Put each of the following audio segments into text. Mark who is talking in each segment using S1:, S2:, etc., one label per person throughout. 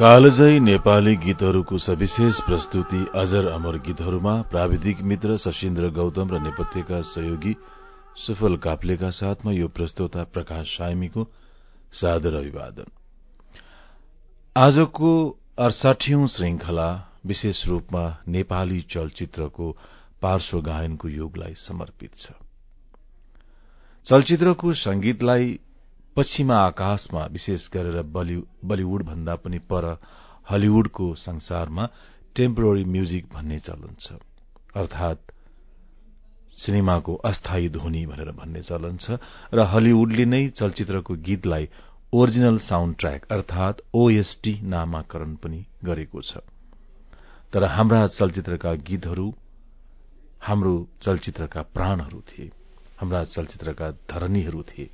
S1: कालजयी नेपाली गीतहरूको सविशेष प्रस्तुति अजर अमर गीतहरूमा प्राविधिक मित्र सशिन्द्र गौतम र नेपथ्यका सहयोगी सुफल काप्लेका साथमा यो प्रस्तोता प्रकाश सायमीको सादर अभिवादन। आजको अडसाठीौं श्रृंखला विशेष रूपमा नेपाली चलचित्रको पार्श्व गायनको युगलाई समर्पित छ। चलचित्रको संगीतलाई पश्चिमा आकाशमा विशेष गरेर बलिउड भन्दा पनि पर हलिउडको संसारमा टेम्पोररी म्युजिक भन्ने चलन छ। अर्थात सिनेमाको अस्थायी ध्वनि भनेर भन्ने चलन छ र हलिउडले नै चलचित्रको गीतलाई ओरिजिनल साउण्ड ट्र्याक अर्थात ओएसटी नामाकरण पनि गरेको छ। तर हाम्रा चलचित्रका गीतहरू हाम्रो चलचित्रका प्राणहरू थिए हाम्रा चलचित्रका धरनीहरू थिए।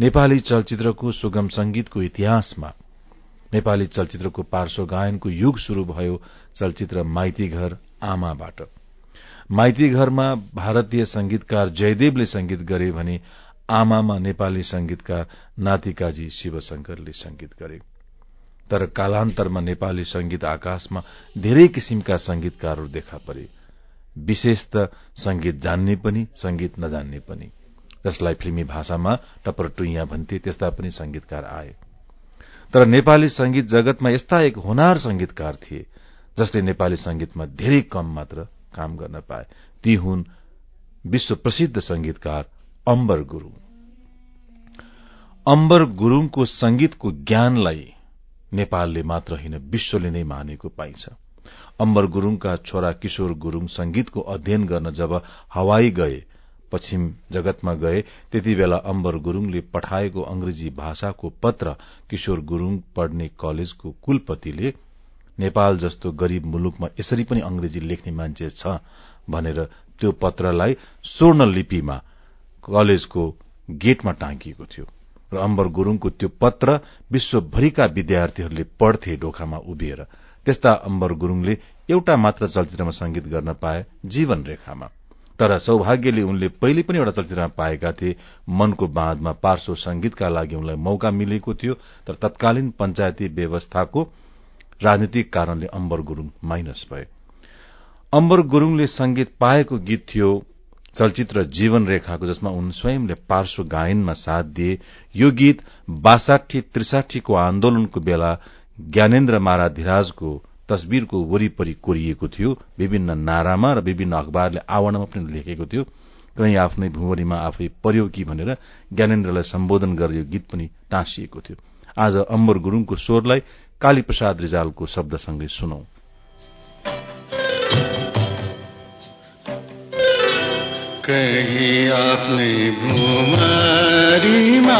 S1: नेपाली चलचित्रको सुगम संगीतको इतिहासमा नेपाली चलचित्रको पार्श्व गायनको युग शुरू भयो चलचित्र माइती घर आमाबाट। माइती घरमा भारतीय संगीतकार जयदेवले संगीत गरे भने आमामा नेपाली संगीतकार नातिकाजी शिवशंकरले संगीत गरे। तर कालान्तरमा नेपाली संगीत आकाशमा धेरै किसिमका संगीतकारहरू देखा परे। विशेष त संगीत जान्ने पनि संगीत नजान्ने पनि। जसलाई फिल्मी भाषामा टुइया भन्थे त्यस्ता पनि संगीतकार आए। तर नेपाली संगीत जगतमा यस्ता एक हुनार संगीतकार थिए जसले नेपाली संगीतमा धेरै कम मात्र काम गर्न पाए। ती हुन् विश्व प्रसिद्ध संगीतकार अम्बर गुरूङ। अम्बर गुरूङको संगीतको ज्ञानलाई नेपालले मात्र होइन विश्वले नै मानेको पाइन्छ। अम्बर गुरूङका छोरा किशोर गुरूङ संगीतको अध्ययन गर्न जब हवाई गए पश्चिम जगतमा गए त्यति बेला अम्बर गुरूङले पठाएको अंग्रेजी भाषाको पत्र किशोर गुरूङ पढ्ने कलेजको कुलपतिले नेपाल जस्तो गरीब मुलुकमा यसरी पनि अंग्रेजी लेख्ने मान्छे छ भनेर त्यो पत्रलाई स्वर्ण लिपिमा कलेजको गेटमा टाँगिएको थियो। र अम्बर गुरूङको त्यो पत्र विश्वभरिका विद्यार्थीहरूले पढ्थे ढोकामा उभिएर। त्यस्ता अम्बर गुरूङले एउटा मात्र चलचित्रमा संगीत गर्न पाए जीवन रेखामा तर सौभाग्यले उनले पहिले पनि एउटा चलचित्रमा पाएका थिए। मनको बाँधमा पार्श्व संगीतका लागि उनलाई मौका मिलेको थियो तर तत्कालीन पञ्चायती व्यवस्थाको राजनीतिक कारणले अम्बर गुरूङ माइनस भए। अम्बर गुरूङले संगीत पाएको गीत थियो चलचित्र जीवन रेखाको जसमा उन स्वयंले पार्श्व गायनमा साथ दिए। यो गीत बासाठी त्रिसाठीको आन्दोलनको बेला ज्ञानेन्द्र माराधिराजको तस्विरको वरिपरि कोरिएको थियो विभिन्न नारामा र विभिन्न अखबारले आवरणमा पनि लेखेको थियो। कहीँ आफ्नै भुवरीमा आफै पर्यो कि भनेर ज्ञानेन्द्रलाई सम्बोधन गरेर यो गीत पनि टाँसिएको थियो। आज अम्बर गुरूङको स्वरलाई कालीप्रसाद रिजालको शब्दसँगै सुनौ।
S2: कहीं आफ्नै भुमरीमा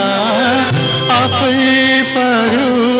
S2: आफै पर्यो कि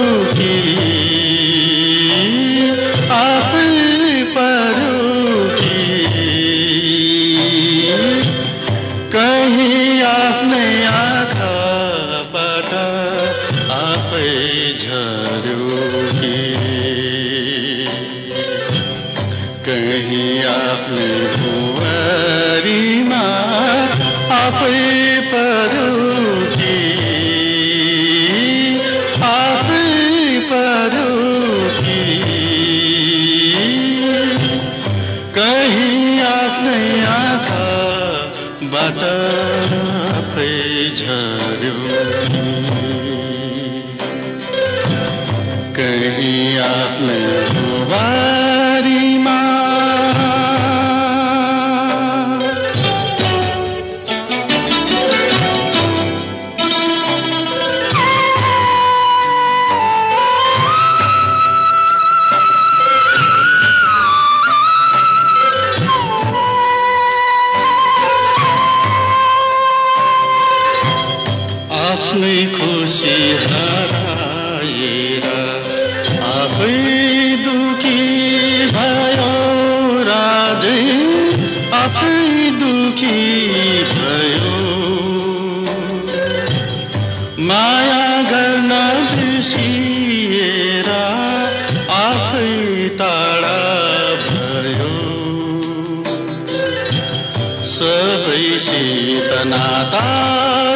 S2: सबैसित नाता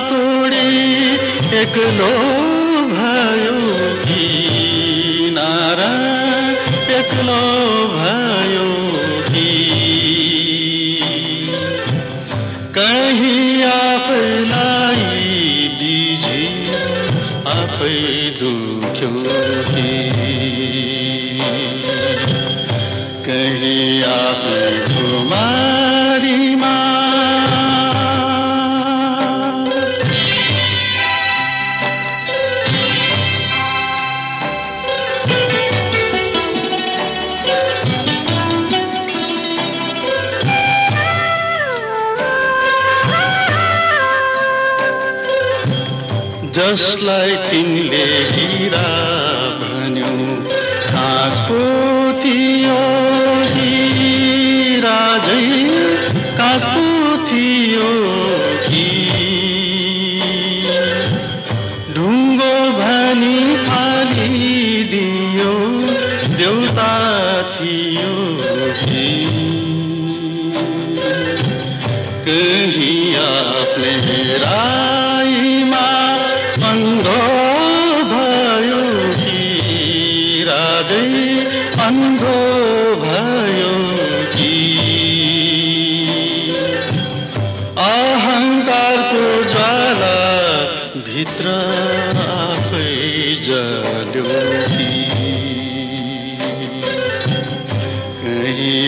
S2: तोडी एक्लो भयो किनारा एक्लो भयो जसलाई राजै अन्धो भयो कि? अहङ्कारको ज्वाला भित्र आफै जल्यो कि?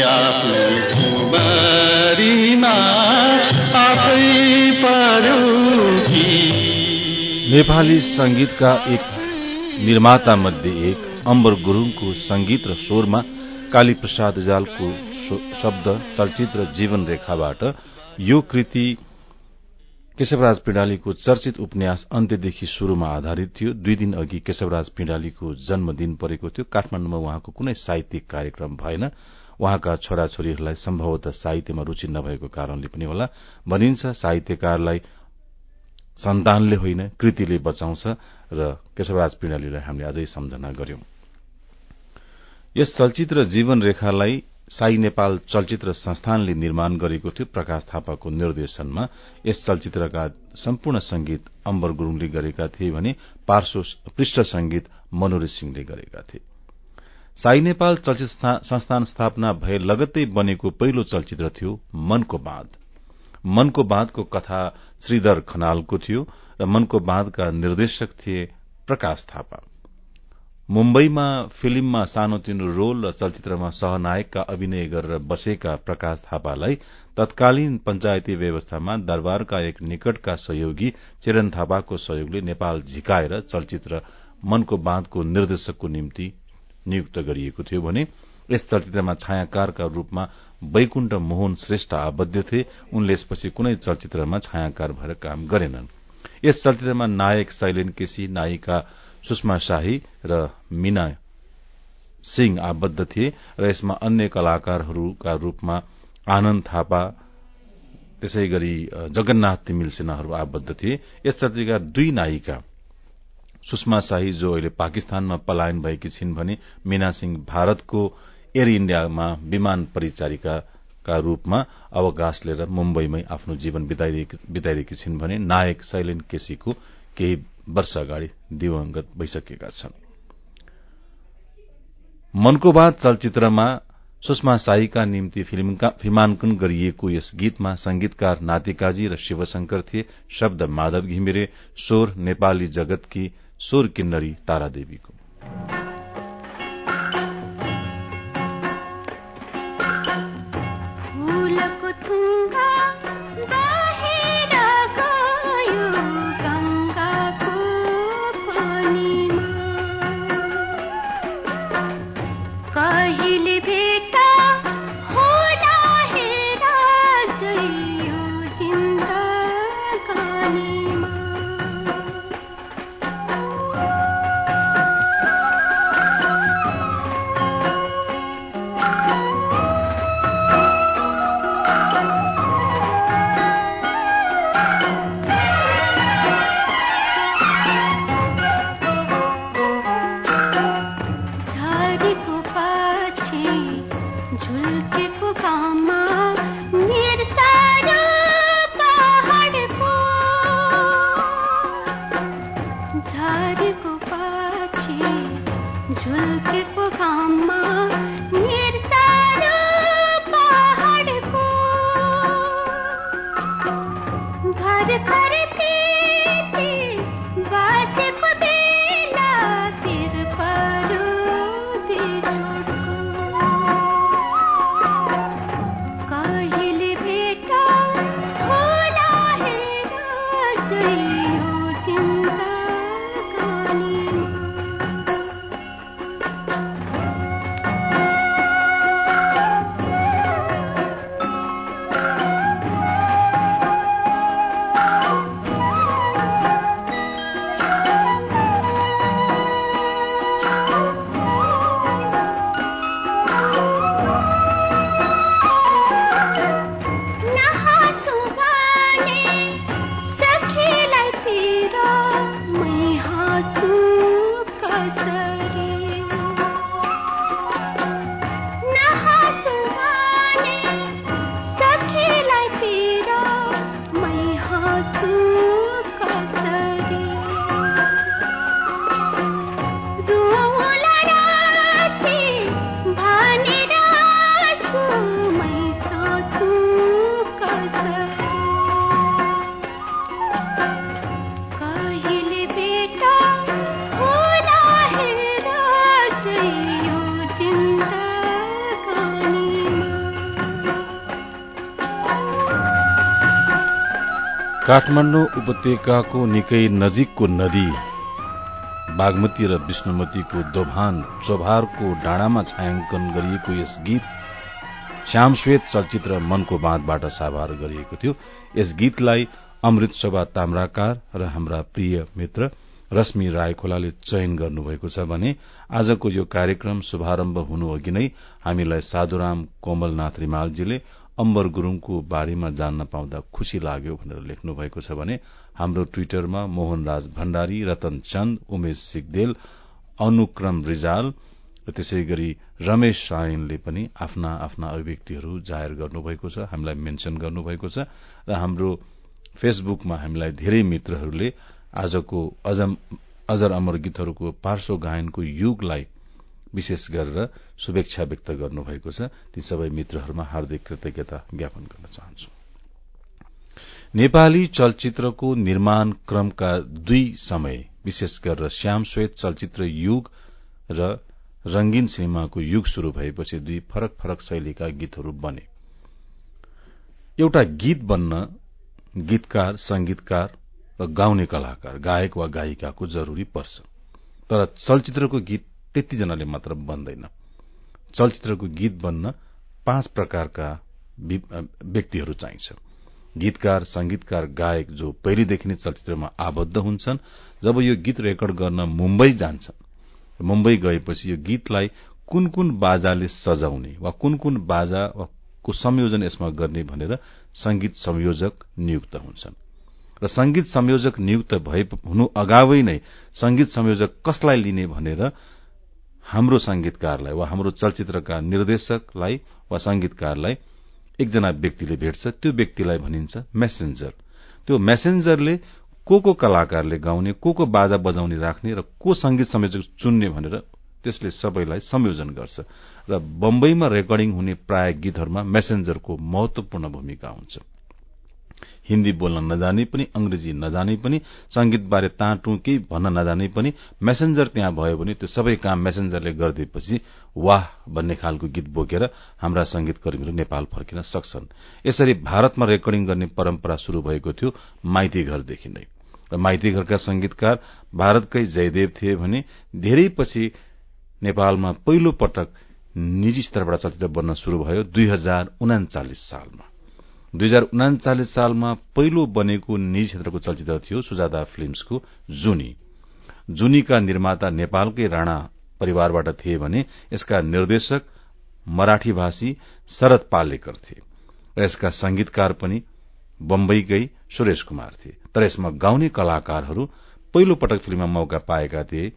S2: आफ्नै कुमारीमा आफै पर्यो कि?
S1: नेपाली संगीतका एक निर्माता मध्ये एक अम्बर गुरूङको संगीत र स्वरमा काली प्रसाद जालको शब्द चलचित्र जीवन रेखाबाट यो कृति केशवराज पिण्डालीको चर्चित उपन्यास अन्त्यदेखि शुरूमा आधारित थियो। दुई दिन अघि केशवराज पिण्डालीको जन्मदिन परेको थियो। काठमाण्डुमा उहाँको कुनै साहित्यिक कार्यक्रम भएन। उहाँका छोराछोरीहरूलाई सम्भवतः साहित्यमा रूचि नभएको कारणले पनि होला। भनिन्छ साहित्यकारलाई सन्तानले होइन कृतिले बचाउँछ र केशवराज पिण्डालीलाई हामीले अझै सम्झना गर्यौं यस चलचित्र जीवन रेखालाई साई नेपाल चलचित्र संस्थानले निर्माण गरेको थियो। प्रकाश थापाको निर्देशनमा यस चलचित्रका सम्पूर्ण संगीत अम्बर गुरूङले गरेका थिए भने पार्श्व पृष्ठ संगीत मनोरी सिंहले गरेका थिए। साई नेपाल चलचित्र संस्थान स्थापना भए लगत्तै बनेको पहिलो चलचित्र थियो मनको बाँध। मनको बाँधको कथा श्रीधर खनालको थियो र मनको बाँधका निर्देशक थिए प्रकाश थापा। मुम्बईमा फिल्ममा सानोतिनो रोल र चलचित्रमा सहनायकका अभिनय गरेर बसेका प्रकाश थापालाई तत्कालीन पञ्चायती व्यवस्थामा दरबारका एक निकटका सहयोगी चेरन थापाको सहयोगले नेपाल झिकाएर चलचित्र मनको बाँधको निर्देशकको निम्ति नियुक्त गरिएको थियो भने यस चलचित्रमा छायाकारका रूपमा वैकुण्ठ मोहन श्रेष्ठ आबद्ध थिए। उनले यसपछि कुनै चलचित्रमा छायाकार भएर काम गरेनन्। यस चलचित्रमा नायक शैलेन केसी नायिका सुषमा शाही र मीना सिंह आबद्ध थिए र यसमा अन्य कलाकारहरूका रूपमा आनन्द थापा त्यसै गरी जगन्नाथ तिमिल सेनाहरू आबद्ध थिए। यस चलचित्रका दुई नायिका सुषमा शाही जो अहिले पाकिस्तानमा पलायन भएकी छिन् भने मीना सिंह भारतको एयर इण्डियामा विमान परिचारिकाका रूपमा अवकाश लिएर मुम्बईमै आफ्नो जीवन बिताइरहेकी छिन् भने नायक शैलेन केसीको केही वर्ष अगाडि दिवंगत भइसकेका छन्। मनको बाद चलचित्रमा सुषमा साईका निम्ति फिल्माङ्कन गरिएको यस गीतमा संगीतकार नातिकाजी र शिवशंकर थिए शब्द माधव घिमिरे स्वर नेपाली जगतकी स्वर किन्नरी तारादेवीको। काठमाडौँ उपत्यकाको निकै नजिकको नदी बागमती र विष्णुमतीको दोभान चोभारको डाँडामा छायाङ्कन गरिएको यस गीत श्यामश्वेत चलचित्र मनको बाँधबाट साभार गरिएको थियो। यस गीतलाई अमृत शोभा ताम्राकार र हाम्रा प्रिय मित्र रश्मि रायखोलाले चयन गर्नुभएको छ भने आजको यो कार्यक्रम शुभारम्भ हुनु अघि नै हामीलाई साधुराम कोमलनाथ रिमालजीले अम्बर गुरूङको बारेमा जान्न पाउँदा खुशी लाग्यो भनेर लेख्नु भएको छ भने हाम्रो ट्वीटरमा मोहनराज भण्डारी रतन चन्द उमेश सिगदेल अनुक्रम रिजाल र त्यसै गरी रमेश सायनले पनि आफ्ना आफ्ना अभिव्यक्तिहरू जाहेर गर्नुभएको छ हामीलाई मेन्शन गर्नुभएको छ र हाम्रो फेसबुकमा हामीलाई धेरै मित्रहरूले आजको अजर अमर गीतहरूको पार्श्व गायनको युगलाई विशेष गरेर शुभेच्छा व्यक्त गर्नुभएको छ। ती सबै मित्रहरूमा हार्दिक कृतज्ञता ज्ञापन गर्न चाहन्छु। नेपाली चलचित्रको निर्माण क्रमका दुई समय विशेष गरेर श्यामश्वेत चलचित्र युग र रंगीन सिनेमाको युग शुरू भएपछि दुई फरक फरक शैलीका गीतहरू बने। एउटा गीत बन्न गीतकार संगीतकार र गाउने कलाकार गायक वा गायिकाको जरूरी पर्छ। तर चलचित्रको गीत त्यतिजनाले मात्र बन्दैन। चलचित्रको गीत बन्न पाँच प्रकारका व्यक्तिहरू चाहिन्छ। गीतकार संगीतकार गायक जो पहिलेदेखि नै चलचित्रमा आबद्ध हुन्छन् जब यो गीत रेकर्ड गर्न मुम्बई जान्छन् मुम्बई गएपछि यो गीतलाई कुन कुन बाजाले सजाउने वा कुन कुन बाजा को संयोजन यसमा गर्ने भनेर संगीत संयोजक नियुक्त हुन्छन्। र संगीत संयोजक नियुक्त भए हुनु अगावै नै संगीत संयोजक कसलाई लिने भनेर हाम्रो संगीतकारलाई वा हाम्रो चलचित्रका निर्देशकलाई वा संगीतकारलाई एकजना व्यक्तिले भेट्छ त्यो व्यक्तिलाई भनिन्छ मेसेन्जर त्यो मेसेन्जरले को को कलाकारले गाउने को को बाजा बजाउने राख्ने र को संगीत संयोजक चुन्ने भनेर त्यसले सबैलाई संयोजन गर्छ र बम्बईमा रेकर्डिङ हुने प्राय गीतहरूमा मेसेन्जरको महत्वपूर्ण भूमिका हुन्छ। हिन्दी बोल्न नजाने पनि अंग्रेजी नजाने पनि संगीतबारे ताँटु केही भन्न नजाने पनि मेसेन्जर त्यहाँ भयो भने त्यो सबै काम मेसेन्जरले गरिदिएपछि वाह भन्ने खालको गीत बोकेर हाम्रा संगीत कर्मीहरू नेपाल फर्किन सक्छन्। यसरी भारतमा रेकर्डिङ गर्ने परम्परा शुरू भएको थियो माइती घरदेखि नै। र माइती घरका संगीतकार भारतकै जयदेव थिए भने धेरै पछि नेपालमा पहिलो पटक निजी स्तरबाट चलचित्र बन्न शुरू भयो दुई हजार उनाचालिस सालमा। दुई हजार उनाचालिस सालमा पहिलो बनेको निजी क्षेत्रको चलचित्र थियो सुजाता फिल्मसको जुनी। जुनीका निर्माता नेपालकै राणा परिवारबाट थिए भने यसका निर्देशक मराठी भाषी शरद पालेकर थिए र यसका संगीतकार पनि बम्बईकै सुरेश कुमार थिए। तर यसमा गाउने कलाकारहरू पहिलो पटक फिल्ममा मौका पाएका थिए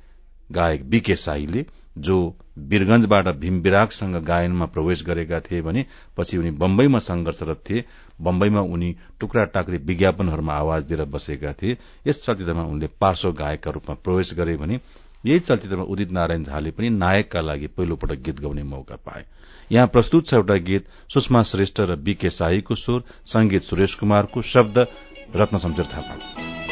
S1: गायक बीके शाहीले जो वीरगंजबाट भीम विरागसँग गायनमा प्रवेश गरेका थिए भने पछि उनी बम्बईमा संघर्षरत थिए। बम्बईमा उनी टुक्रा टाक्री विज्ञापनहरूमा आवाज दिएर बसेका थिए। यस चलचित्रमा उनले पार्श्व गायकका रूपमा प्रवेश गरे भने यही चलचित्रमा उदित नारायण झाले पनि नायकका लागि पहिलो पटक गीत गाउने मौका पाए। यहाँ प्रस्तुत छ एउटा गीत सुषमा श्रेष्ठ र बीके शाहीको स्वर संगीत सुरेश कुमारको शब्द रत्न शमशेर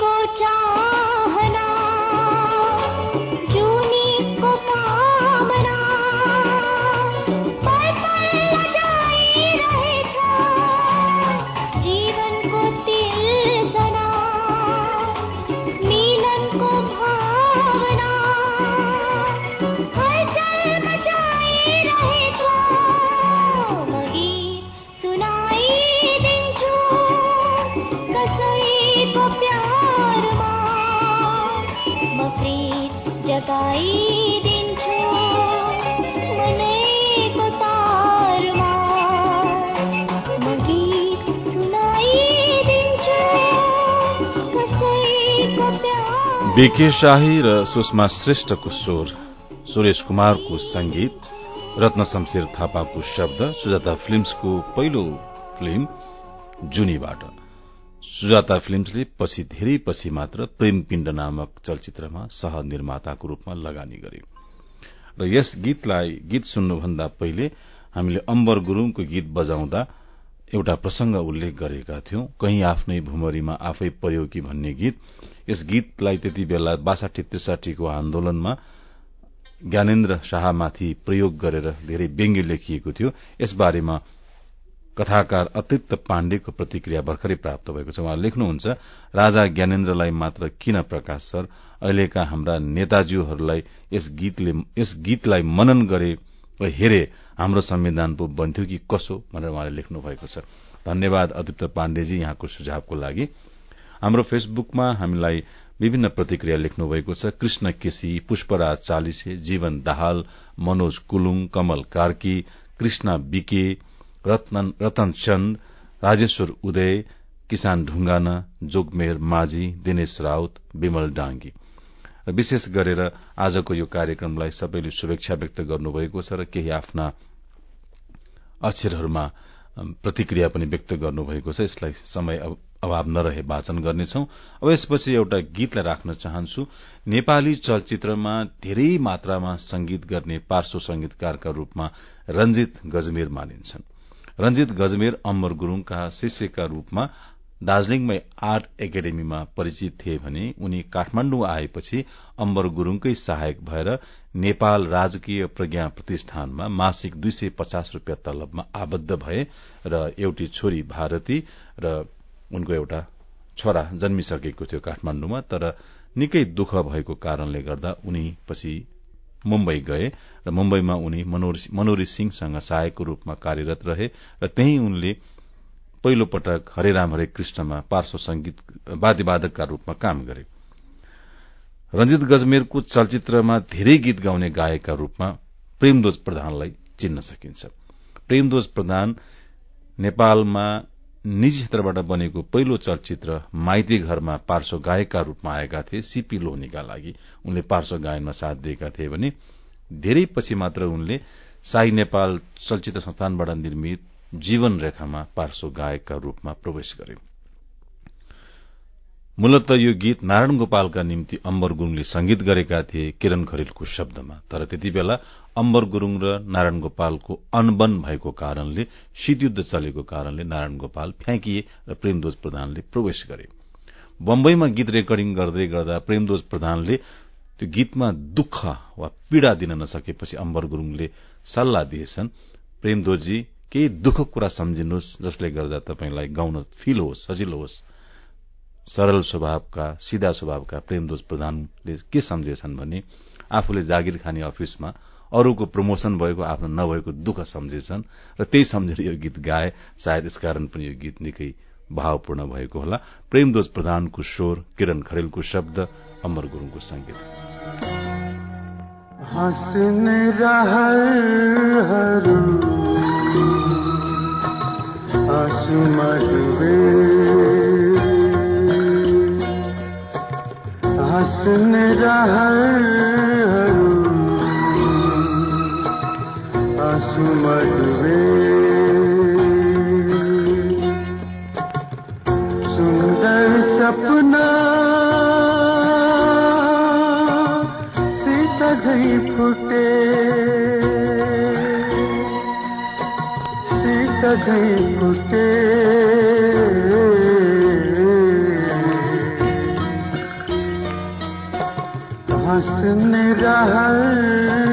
S3: کو چاہ
S1: बीके शाही र सुषमा श्रेष्ठको स्वर सुरेश कुमारको संगीत रत्न शमशेर थापाको शब्द सुजाता फिल्म्सको पहिलो फिल्म जुनीबाट। सुजाता फिल्म्सले पछि धेरै पछि मात्र प्रेम पिण्ड नामक चलचित्रमा सह निर्माताको रूपमा लगानी गर्यो। र यस गीतलाई गीत सुन्नुभन्दा पहिले हामीले अम्बर गुरूङको गीत बजाउँदा एउटा प्रसंग उल्लेख गरेका थियौं कही आफ्नै भूमरीमा आफै पर्यो कि भन्ने गीत। यस गीतलाई त्यति बेला बासाठी त्रिसाठीको आन्दोलनमा ज्ञानेन्द्र शाहमाथि प्रयोग गरेर धेरै व्यङ्ग्य लेखिएको थियो। यसबारेमा कथाकार अतिरिक्त पाण्डेको प्रतिक्रिया भर्खरै प्राप्त भएको छ। उहाँ लेख्नुहुन्छ राजा ज्ञानेन्द्रलाई मात्र किन प्रकाश सर? अहिलेका हाम्रा नेताज्यूहरूलाई यस गीतले यस गीतलाई मनन गरे हेरे हाम्रो संविधान पो बन्थ्यो कि कसो? भनेर उहाँले लेख्नु भएको छ। धन्यवाद अतिरिक्त पाण्डेजी यहाँको सुझावको लागि। हाम्रो फेसबुकमा हामीलाई विभिन्न प्रतिक्रिया लेख्नु भएको छ। कृष्ण केसी पुष्पराज चालिसे जीवन दाहाल मनोज कुलुङ कमल कार्की कृष्ण बिके रतन, चन्द राजेश्वर उदय किसान ढुङ्गाना जोगमेर माझी दिनेश राउत विमल डाङ्गी विशेष गरेर आजको यो कार्यक्रमलाई सबैले शुभेच्छा व्यक्त गर्नुभएको छ र केही आफ्ना अक्षरहरूमा प्रतिक्रिया पनि व्यक्त गर्नुभएको छ। यसलाई समय अभाव नरहे वाचन गर्नेछौ। अब यसपछि एउटा गीतलाई राख्न चाहन्छु। नेपाली चलचित्रमा धेरै मात्रामा संगीत गर्ने पार्श्व संगीतकारका रूपमा रंजित गजमेर मानिन्छन्। रंजित गजमेर अम्बर गुरूङका शिष्यका रूपमा दार्जीलिङमै आर्ट एकाडेमीमा परिचित थिए भने उनी काठमाण्डु आएपछि अम्बर गुरूङकै सहायक भएर नेपाल राजकीय प्रज्ञा प्रतिष्ठानमा मासिक दुई सय पचास रूपियाँ तलबमा आबद्ध भए र एउटी छोरी भारती र उनको एउटा छोरा जन्मिसकेको थियो काठमाण्डुमा तर निकै दुःख भएको कारणले गर्दा उनी पछि मुम्बई गए र मुम्बईमा उनी मनोरी सिंहसँग सहायकको रूपमा कार्यरत रहे र त्यही उनले पहिलो पटक हरेराम हरे कृष्णमा पार्श्व संगीत वाद्यवादकका रूपमा काम गरे। रंजित गजमेरको चलचित्रमा धेरै गीत गाउने गायकका रूपमा प्रेमदोज प्रधानलाई चिन्न सकिन्छ। प्रेमदोज प्रधान नेपालमा निजी क्षेत्रबाट बनेको पहिलो चलचित्र माइती घरमा पार्श्व गायकका रूपमा आएका थिए सीपी लोहनीका लागि। उनले पार्श्व गायनमा साथ दिएका थिए भने धेरै पछि मात्र उनले शाही नेपाल चलचित्र संस्थानबाट निर्मित जीवन रेखामा पार्श्व गायकका रूपमा प्रवेश गरे। मूलत यो गीत नारायण गोपालका निम्ति अम्बर गुरूङले संगीत गरेका थिए किरण खरेलको शब्दमा। तर त्यति बेला अम्बर गुरूङ र नारायण गोपालको अनबन भएको कारणले शीतयुद्ध चलेको कारणले नारायण गोपाल फ्याँकिए र प्रेमदोज प्रधानले प्रवेश गरे। बम्बईमा गीत रेकर्डिङ गर्दै गर्दा प्रेमदोज प्रधानले त्यो गीतमा दुःख वा पीड़ा दिन नसकेपछि अम्बर गुरूङले सल्लाह दिएछन् प्रेमदोजी केही दुःख कुरा सम्झिनुहोस् जसले गर्दा तपाईँलाई गाउन फिल होस् सजिलो होस्। सरल स्वभावका सिधा स्वभावका प्रेमदोज प्रधानले के सम्झेछन् भने आफूले जागिर खाने अफिसमा अरूको प्रमोशन भएको आफ्नो नभएको दुःख सम्झेछन् र त्यही सम्झेर यो गीत गाए सायद यसकारण पनि यो गीत निकै भावपूर्ण भएको होला। प्रेमदोज प्रधानको स्वर किरण खरेलको शब्द अमर गुरूङको संगीत
S2: आँसुमा हसन रहर असुमर सुंदर सपना से सजई फुटे। से सजई फुटे। रहरहरू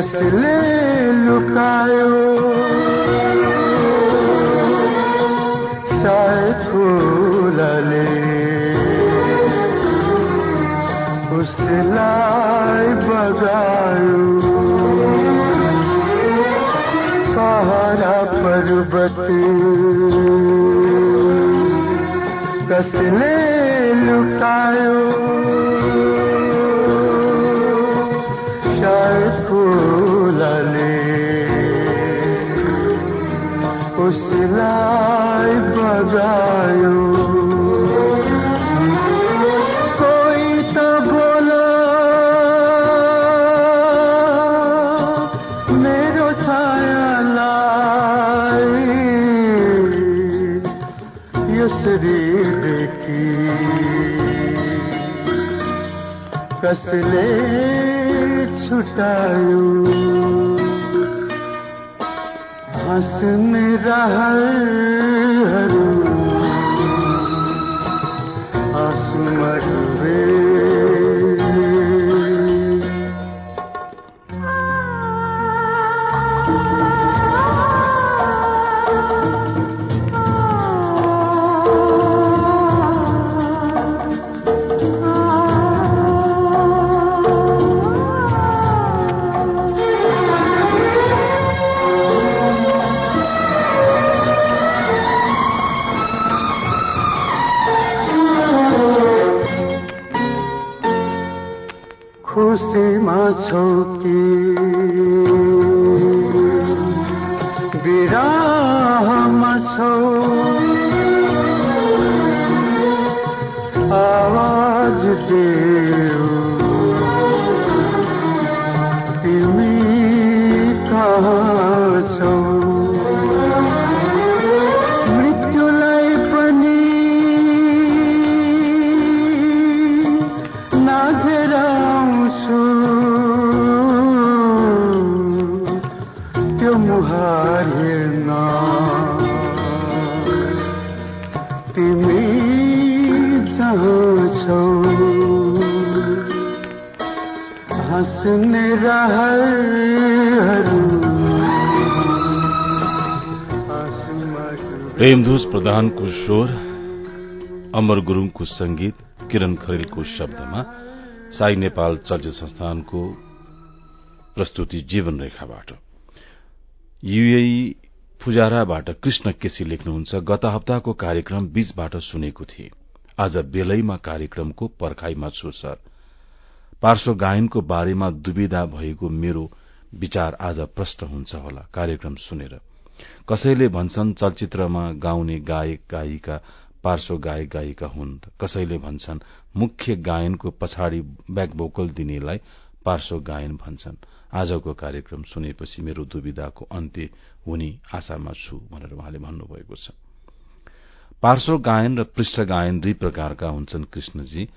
S2: कसले लुकायो
S1: स्वर अमर गुरूङको संगीत किरण खरेलको शब्दमा साई नेपाल चलचित्र संस्थानको प्रस्तुति जीवन रेखाबाट। युएई फुजाराबाट कृष्ण केसी लेख्नुहुन्छ गत हप्ताको कार्यक्रम बीचबाट सुनेको थिए। आज बेलैमा कार्यक्रमको पर्खाइमा छु सर। पार्श्व गायनको बारेमा दुविधा भएको मेरो विचार आज प्रष्ट हुन्छ होला। कार्यक्रम सुनेर कसैले भन्छन् चलचित्रमा गाउने गायक गायिका पार्श्व गायक गायिका हुन्। कसैले भन्छन् मुख्य गायनको पछाडि ब्याक भोकल दिनेलाई पार्श्व गायन भन्छन्। आजको कार्यक्रम सुनेपछि मेरो दुविधाको अन्त्य हुने आशामा छु भनेर उहाँले भन्नुभएको छ। पार्श्व गायन र पृष्ठ गायन दुई प्रकारका हुन्छन् कृष्णजी।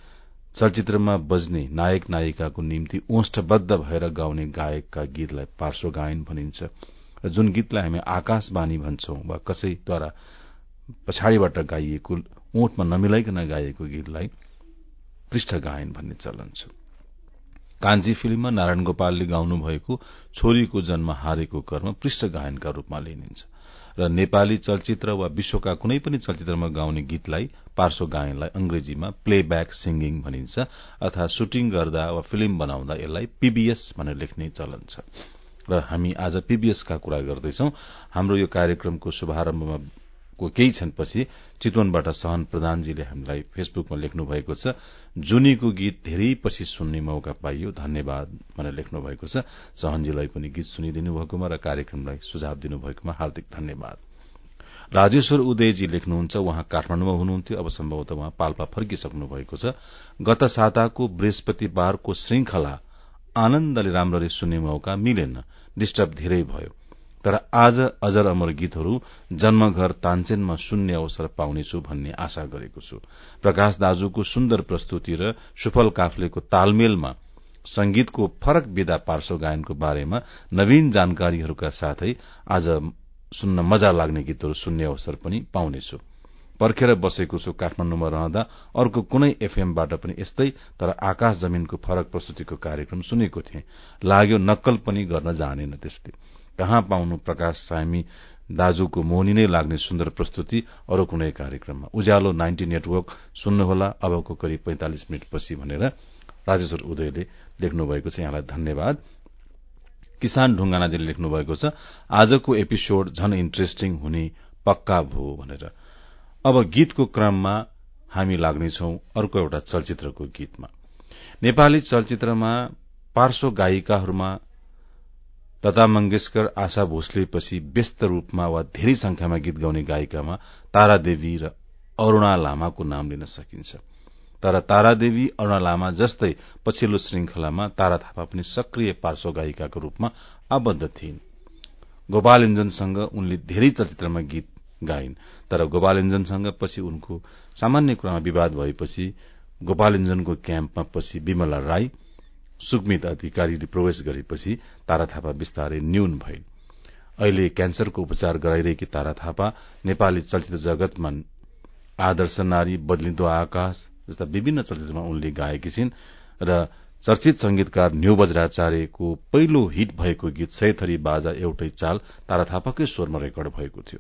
S1: चलचित्रमा बज्ने नायक नायिकाको निम्ति ओष्ठबद्ध भएर गाउने गायकका गीतलाई पार्श्व गायन भनिन्छ। र जुन गीतलाई हामी आकाशवाणी भन्छौं वा कसैद्वारा पछाडिबाट गाइएको ओठमा नमिलाइकन गाइएको गीतलाई पृष्ठ गायन भन्ने चलन छ। कान्छी फिल्ममा नारायण गोपालले गाउनु भएको छोरीको जन्म हारेको कर्म पृष्ठ गायनका रूपमा लिनिन्छ र नेपाली चलचित्र वा विश्वका कुनै पनि चलचित्रमा गाउने गीतलाई पार्श्व गायनलाई अंग्रेजीमा प्लेब्याक सिंगिङ भनिन्छ अर्थात शुटिङ गर्दा वा फिल्म बनाउँदा यसलाई पीबीएस भनेर लेख्ने चलन छ। र हामी आज पीबीएस का कुरा गर्दैछौ। हाम्रो यो कार्यक्रमको शुभारम्भमा केही क्षणपछि चितवनबाट सहन प्रधानजीले हामीलाई फेसबुकमा लेख्नु भएको छ। जुनीको गीत धेरै पछि सुन्ने मौका पाइयो। धन्यवाद भनेर लेख्नु भएको छ। सहनजीलाई पनि गीत सुनिदिनु भएकोमा र कार्यक्रमलाई सुझाव दिनुभएकोमा हार्दिक धन्यवाद। राजेश्वर उदयजी लेख्नुहुन्छ उहाँ काठमाडौँमा हुनुहुन्थ्यो। अब सम्भवतः उहाँ पाल्पा फर्किसक्नु भएको छ। गत साताको बृहस्पतिबारको श्रृंखला आनन्दले राम्ररी सुन्ने मौका मिलेन डिस्टर्ब धेरै भयो। तर आज अजर अमर गीतहरू जन्मघर तानचेनमा सुन्ने अवसर पाउनेछु भन्ने आशा गरेको छु। प्रकाश दाजुको सुन्दर प्रस्तुति र सुफल काफ्लेको तालमेलमा संगीतको फरक विधा पार्श्व गायनको बारेमा नवीन जानकारीहरूका साथै आज सुन्न मजा लाग्ने गीतहरू सुन्ने अवसर पनि पाउनेछु। पर्खेर बसेको छु काठमाण्डुमा रहँदा अर्को कुनै एफएमबाट पनि यस्तै तर आकाश जमीनको फरक प्रस्तुतिको कार्यक्रम सुनेको थिएँ। लाग्यो नक्कल पनि गर्न जानेन त्यसले कहाँ पाउनु प्रकाश सामी दाजुको मोनी नै लाग्ने सुन्दर प्रस्तुति अरू कुनै कार्यक्रममा? उज्यालो नाइन्टी नेटवर्क सुन्नुहोला अबको करिब पैंतालिस मिनट पछि भनेर राजेश्वर उदयले लेख्नु भएको छ। यहाँलाई धन्यवाद। किसान ढुङ्गानाजीले लेख्नु भएको छ आजको एपिसोड झन इन्ट्रेस्टिङ हुने पक्का भो भनेर। अब गीतको क्रममा हामी लाग्नेछौ अर्को एउटा चलचित्रको गीतमा। नेपाली चलचित्रमा पार्श्व गायिकाहरूमा लता मंगेशकर आशा भोसलेपछि व्यस्त रूपमा वा धेरै संख्यामा गीत गाउने गायिकामा तारादेवी र अरूणा लामाको नाम लिन सकिन्छ। तर तारादेवी अरूणा लामा जस्तै पछिल्लो श्रृंखलामा तारा थापा पनि सक्रिय पार्श्व गायिकाको रूपमा आबद्ध थिइन्। गोपाल इन्जनसँग उनले धेरै चलचित्रमा गीत गाइन्। तर गोपालञ्जनसँग पछि उनको सामान्य कुरामा विवाद भएपछि गोपालञ्जनको क्याम्पमा पछि विमला राई सुकमित अधिकारीले प्रवेश गरेपछि तारा थापा विस्तारै न्यून भइन् अहिले क्यान्सरको उपचार गराइरहेकी तारा थापा नेपाली चलचित्र जगतमा आदर्श नारी बदलिदो आकाश जस्ता विभिन्न चलचित्रमा उनले गाएकी छिन् र चर्चित संगीतकार न्यू बज्राचार्यको पहिलो हिट भएको गीत सयथरी बाजा एउटै चाल तारा थापाकै स्वरमा रेकर्ड भएको थियो।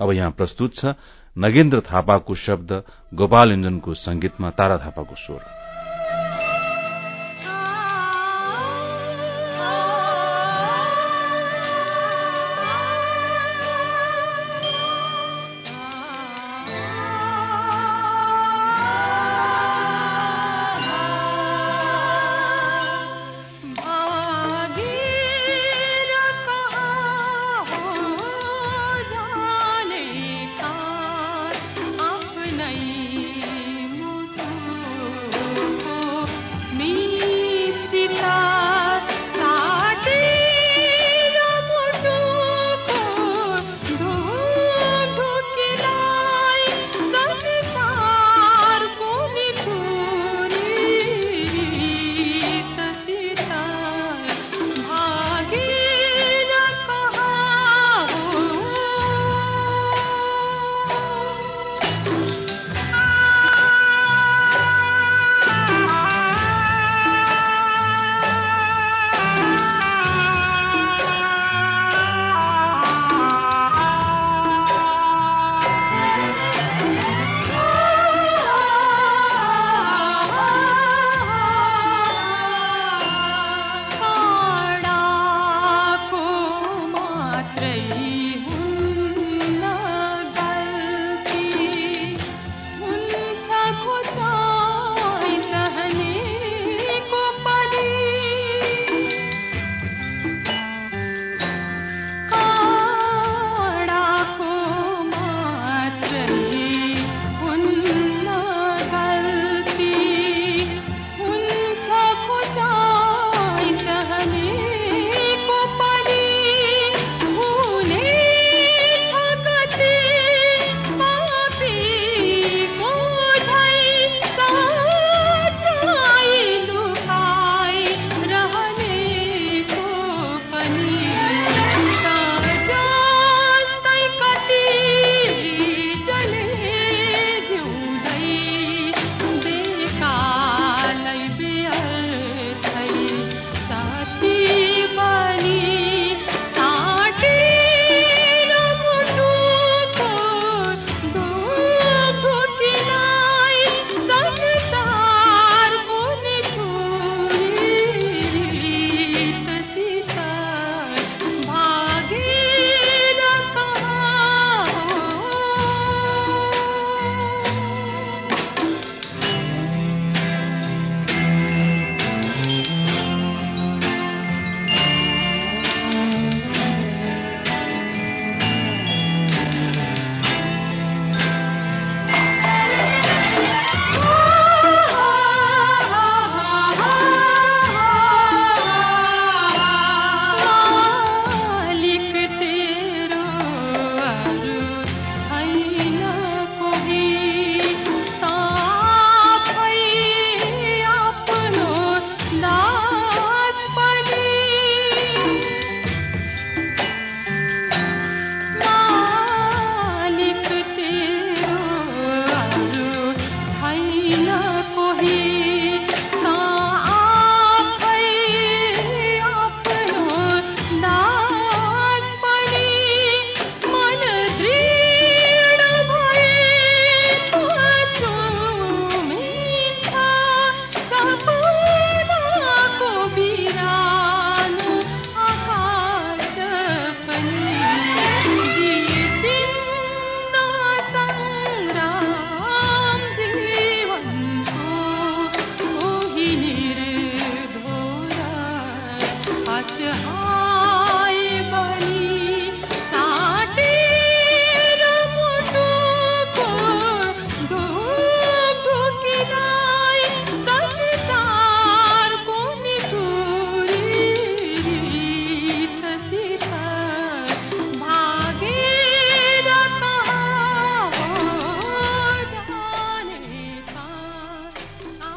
S1: अब यहाँ प्रस्तुत छ नगेन्द्र थापाको शब्द गोपाल इन्जनको संगीतमा तारा थापाको स्वर।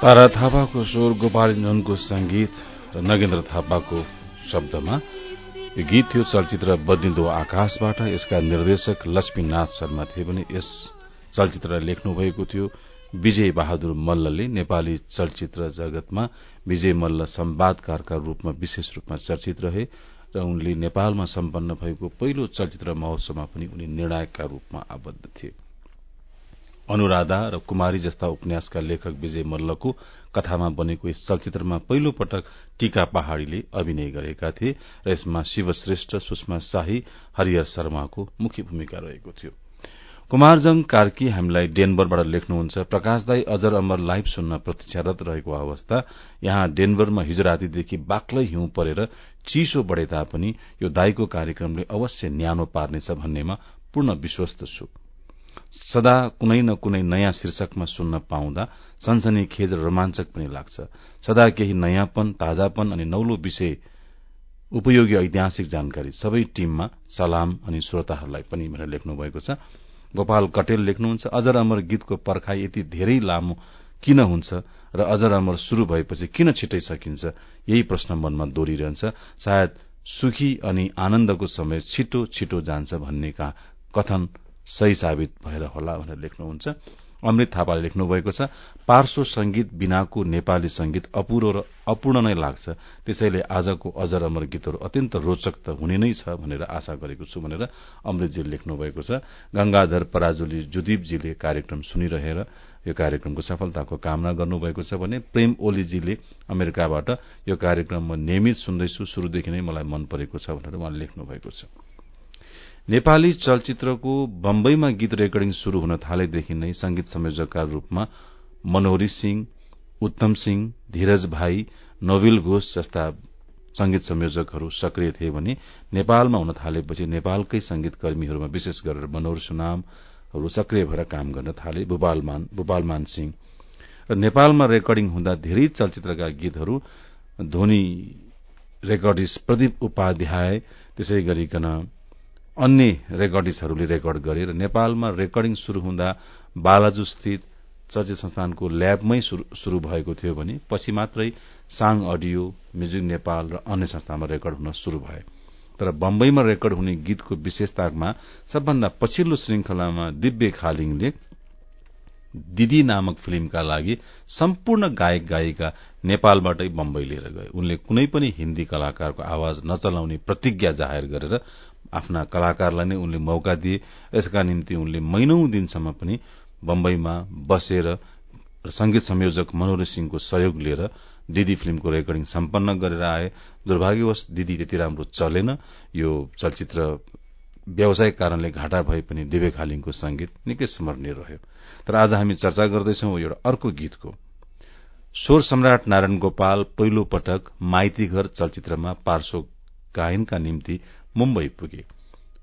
S1: तारा थापाको स्वर गोपाल नुनको संगीत र नगेन्द्र थापाको शब्दमा यो गीत थियो चलचित्र बदलिँदो आकाशबाट। यसका निर्देशक लक्ष्मीनाथ शर्मा थिए भने यस चलचित्रलाई लेख्नु भएको थियो विजय बहादुर मल्लले। नेपाली चलचित्र जगतमा विजय मल्ल संवादकारका रूपमा विशेष रूपमा चर्चित रहे र उनले नेपालमा सम्पन्न भएको पहिलो चलचित्र महोत्सवमा पनि उनी निर्णायकका रूपमा आबद्ध थिए। अनुराधा र कुमारी जस्ता उपन्यासका लेखक विजय मल्लको कथामा बनेको यस चलचित्रमा पहिलो पटक टीका पहाड़ीले अभिनय गरेका थिए र यसमा शिवश्रेष्ठ सुषमा शाही हरिहर शर्माको मुख्य भूमिका रहेको थियो। कुमारजङ कार्की हामीलाई डेनवरबाट लेख्नुहुन्छ प्रकाश दाई अजर अमर लाइभ सुन्न प्रतीक्षारत रहेको अवस्था। यहाँ डेनवरमा हिजो रातिदेखि बाक्लै हिउँ परेर चिसो बढ़े तापनि यो दाईको कार्यक्रमले अवश्य न्यानो पार्नेछ भन्नेमा पूर्ण विश्वस्त छु। सदा कुनै न कुनै नयाँ शीर्षकमा सुन्न पाउँदा सनसनी खेज रोमाञ्चक पनि लाग्छ। सदा केही नयाँपन ताजापन अनि नौलो विषय उपयोगी ऐतिहासिक जानकारी सबै टीममा सलाम अनि श्रोताहरूलाई पनि भनेर लेख्नु भएको छ। गोपाल कटेल लेख्नुहुन्छ अजर अमर गीतको पर्खाई यति धेरै लामो किन हुन्छ र अजर अमर शुरू भएपछि किन छिटै सकिन्छ यही प्रश्न मनमा दोहोरिरहन्छ। सायद सुखी अनि आनन्दको समय छिटो छिटो जान्छ भन्ने कथन सही साबित भएर होला भनेर लेख्नुहुन्छ। अमृत थापाले लेख्नु भएको छ पार्श्व संगीत बिनाको नेपाली संगीत अपूरो र अपूर्ण नै लाग्छ। त्यसैले आजको अजर अमर गीतहरू अत्यन्त रोचक त हुने नै छ भनेर आशा गरेको छु भनेर अमृतजीले लेख्नु भएको छ। गंगाधर पराजुली जुदीपजीले कार्यक्रम सुनिरहेर यो कार्यक्रमको सफलताको कामना गर्नुभएको छ भने प्रेम ओलीजीले अमेरिकाबाट यो कार्यक्रम म नियमित सुन्दैछु शुरूदेखि नै मलाई मन परेको छ भनेर उहाँले लेख्नु भएको छ। नेपाली चलचित्रको बम्बईमा गीत रेकर्डिङ शुरू हुन थालेदेखि नै संगीत संयोजकका रूपमा मनोहरी सिंह उत्तम सिंह धीरज भाई नोविल घोष जस्ता संगीत संयोजकहरू सक्रिय थिए भने नेपालमा हुन थालेपछि नेपालकै संगीत कर्मीहरूमा विशेष गरेर मनोहर सुनामहरू सक्रिय भएर काम गर्न थाले भूपालमान सिंह। र नेपालमा रेकर्डिङ हुँदा धेरै चलचित्रका गीतहरू ध्वनि रेकर्डिस्ट प्रदीप उपाध्याय त्यसै गरिकन अन्य रेकर्डिस्टहरूले रेकर्ड गरे र नेपालमा रेकर्डिङ शुरू हुँदा बालाजु स्थित चलचित्र संस्थानको ल्याबमै शुरू भएको थियो भने पछि मात्रै साङ अडियो म्युजिक नेपाल र अन्य संस्थामा रेकर्ड हुन शुरू भए। तर बम्बईमा रेकर्ड हुने गीतको विशेषतामा सबभन्दा पछिल्लो श्रृंखलामा दिव्य खालिङले दिदी नामक फिल्मका लागि सम्पूर्ण गायक गायिका नेपालबाटै बम्बई लिएर गए। उनले कुनै पनि हिन्दी कलाकारको आवाज नचलाउने प्रतिज्ञा जाहेर गरेर आफ्ना कलाकारलाई नै उनले मौका दिए। यसका निम्ति उनले महिनौ दिनसम्म पनि बम्बईमा बसेर संगीत संयोजक मनोहर सिंहको सहयोग लिएर दिदी फिल्मको रेकर्डिङ सम्पन्न गरेर आए। दुर्भाग्यवश दिदी त्यति राम्रो चलेन। यो चलचित्र व्यावसायिक कारणले घाटा भए पनि दिव्य खालिङको संगीत निकै स्मरणीय रह्यो। तर आज हामी चर्चा गर्दैछौ एउटा अर्को गीतको। स्वर सम्राट नारायण गोपाल पहिलो पटक माइतीघर चलचित्रमा पार्श्व गायनका निम्ति मुम्बई पुगे।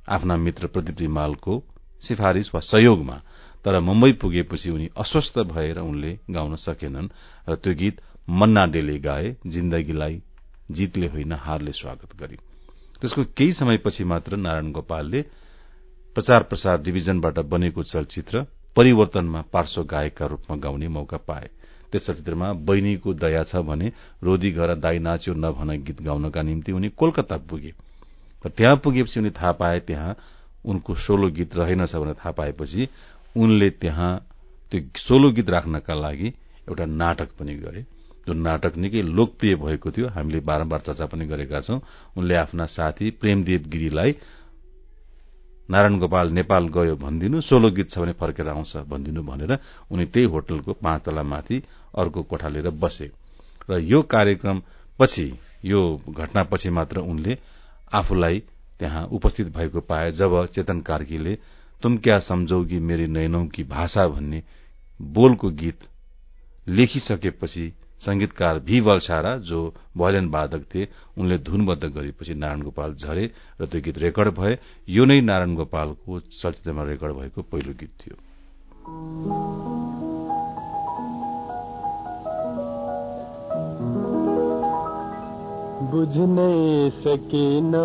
S1: आफ्ना मित्र प्रदीप रिमालको सिफारिश वा सहयोगमा तर मुम्बई पुगेपछि उनी अस्वस्थ भएर उनले गाउन सकेनन् र त्यो गीत मन्ना डेले गाए जिन्दगीलाई जीतले होइन हारले स्वागत गरे। त्यसको केही समयपछि मात्र नारायण गोपालले प्रचार प्रसार डिभिजनबाट बनेको चलचित्र परिवर्तनमा पार्श्व गायकका रूपमा गाउने मौका पाए। त्यस चलचित्रमा बहिनीको दया छ भने रोदी घर दाई नाच्यो नभन गीत गाउनका निम्ति उनी कोलकाता पुगे। र त्यहाँ पुगेपछि उनी थाहा पाए त्यहाँ उनको सोलो गीत रहेनछ भनेर थाहा पाएपछि उनले त्यहाँ त्यो सोलो गीत राख्नका लागि एउटा नाटक पनि गरे। जुन नाटक निकै लोकप्रिय भएको थियो हामीले बारम्बार चर्चा पनि गरेका छौं। उनले आफ्ना साथी प्रेमदेव गिरीलाई नारायण गोपाल नेपाल गयो भनिदिनु सोलो गीत छ भने फर्केर आउँछ भनिदिनु भनेर उनी त्यही होटलको पाँच तला माथि अर्को कोठा लिएर बसे। र यो कार्यक्रम पछि यो घटनापछि मात्र उनले आफूलाई त्यहाँ उपस्थित भएको पाए जब चेतन कार्कीले तुम क्या सम्झौगी मेरी नैनौ की भाषा भन्ने बोलको गीत लेखिसकेपछि संगीतकार भी वलसारा जो भयलन वादक थिए उनले धुनबद्ध गरेपछि नारायण गोपाल झरे र त्यो गीत रेकर्ड भए। यो नै नारायण गोपालको चलचित्रमा रेकर्ड भएको पहिलो गीत थियो।
S2: बुझ्नै सकेनौ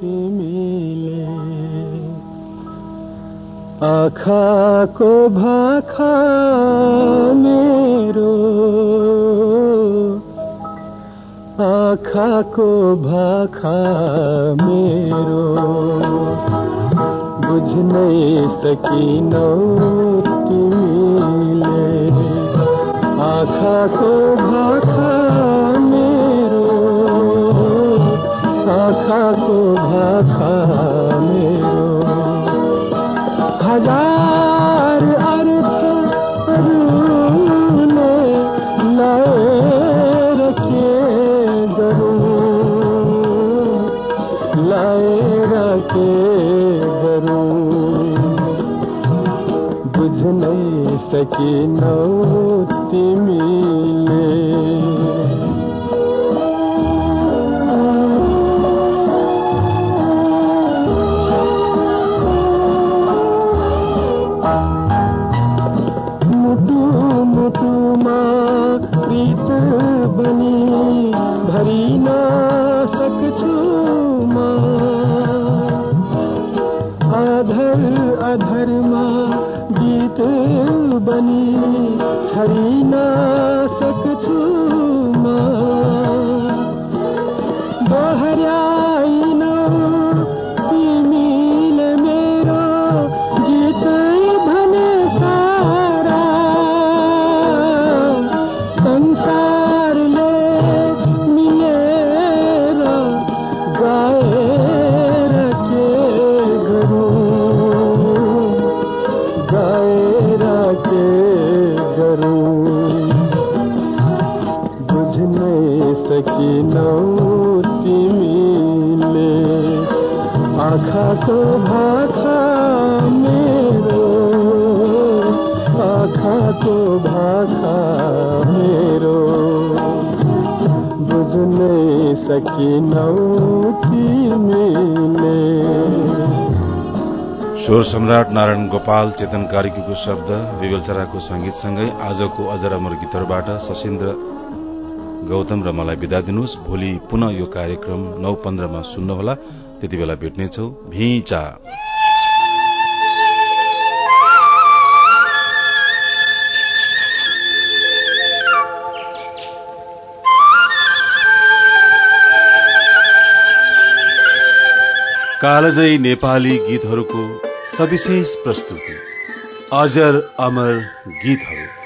S2: तिमीले आँखाको भाखा मेरो।
S4: आँखाको भाखा मेरो। बुझ्नै सकिनौ तिमीले आँखाको भाखा आँखाको भाखा मेरो। हजार अर्थहरूले लाएर के गरौँ लाएर के गरौँ बुझ्नै सकिनौ तिमीले सकिनौ तिमीले आँखाको भाखा मेरो आँखाको भाखा मेरो। बुझ्नै सकिनौ तिमीले
S1: स्वर सम्राट नारायण गोपाल चेतन कार्कीको शब्द विवेलचराको संगीतसँगै आजको अजर अमर गीतहरूबाट सशिन्द्र गौतम र मलाई विदा दिनुहोस्। भोलि पुनः यो कार्यक्रम नौ पन्ध्रमा सुन्नुहोला। त्यति बेला भेट्नेछौ। भिचा कालजयी नेपाली गीतहरूको सविशेष प्रस्तुति। अजर अमर गीतहरू।